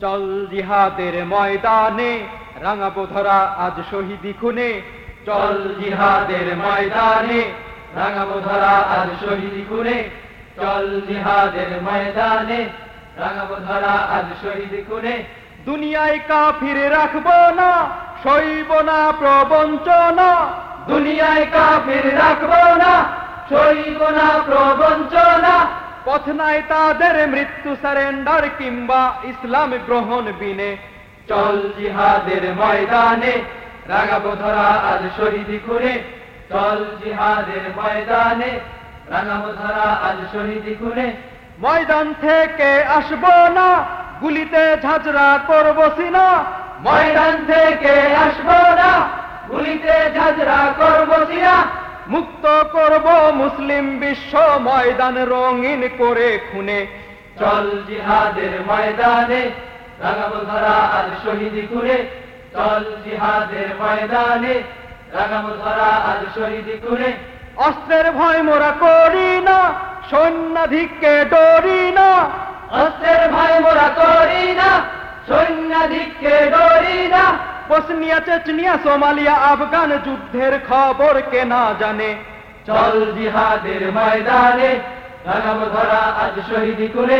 চল জিহাদের ময়দানে, রাঙাবো আজ শহীদি খুনে। চল জিহাদের ময়দানে, রাঙাবো ধরা আজ শহীদি খুনে। চল জিহাদের ময়দানে, রাঙাবো ধরা আজ শহীদি খুনে। দুনিয়ায় কাফির রাখব না, সইব না প্রবঞ্চনা। দুনিয়ায় কাফির রাখব না, সইব না প্রবঞ্চনা। পথ নাই তাদের মৃত্যু সারেন্ডার কিংবা ইসলাম গ্রহণ বিনে। চল জিহাদের ময়দানে রাগাবো ধরা আজ শহীদি করে চল জিহাদের ময়দানে রাগাবো ধরা আজ শহীদি করে ময়দান থেকে আসব না, গুলিতে ঝাঁঝরা করব সিনা। ময়দান থেকে আসব না, গুলিতে ঝাঁঝরা করব মুক্ত করব মুসলিম বিশ্ব ময়দান রঙিন করে খুনে। চল জিহাদের ময়দানে আজ শহীদি করে চল জিহাদের ময়দানে আজ শহীদি করে অস্ত্রের ভয় মোরা করি না, সৈন্যাধিককে ডরি না। অস্ত্রের ভয় মোরা করি না, সৈন্যাধিককে ডরি না। বসনিয়া, চেচনিয়া, সোমালিয়া, আফগান যুদ্ধের খবর কে না জানে। চল জিহাদের ময়দানে রাগাবো ধরা আজ শহীদি করে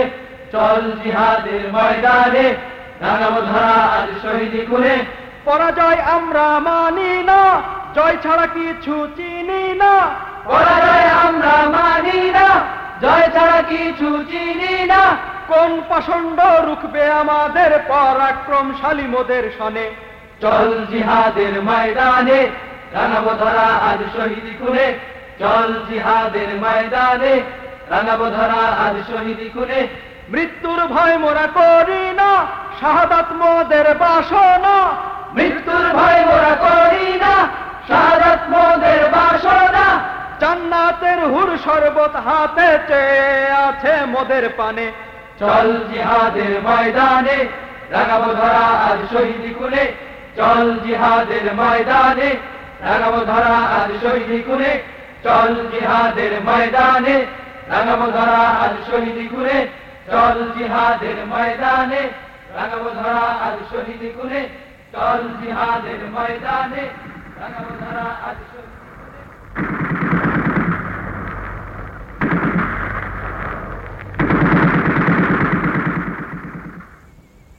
চল জিহাদের ময়দানে রাগাবো ধরা আজ শহীদি করে পরাজয় আমরা মানি না জয় ছাড়া কিছু চিনি না। পরাজয় আমরা মানি না জয় ছাড়া কিছু চিনি না। কোন পাষণ্ড রুখবে আমাদের পরাক্রমশালী মোদের সনে? চল জিহাদের ময়দানে রানাবো ধরা আজ শহীদি করে চল জিহাদের ময়দানে রানাবো ধরা আজ শহীদি করে মৃত্যুর ভয় মোরা করি না শাহাদাত মোদের বাসনা। মৃত্যুর ভয় মোরা করি না শাহাদাত মোদের বাসনা। জান্নাতের হুর শরবত হাতে চেয়ে আছে মোদের পানে। চল জিহাদের ময়দানে রাগাবো ধরা আজ শহীদি কুলে চল জিহাদের ময়দানে রাগাবো ধরা আজ শহীদি কুলে চল জিহাদের ময়দানে, রাঙাবো ধরা আজ শহীদি কুলে চল জিহাদের ময়দানে, রাঙাবো ধরা আজ শহীদি কুলে চল জিহাদের ময়দানে, রাঙাবো ধরা আজ শহীদ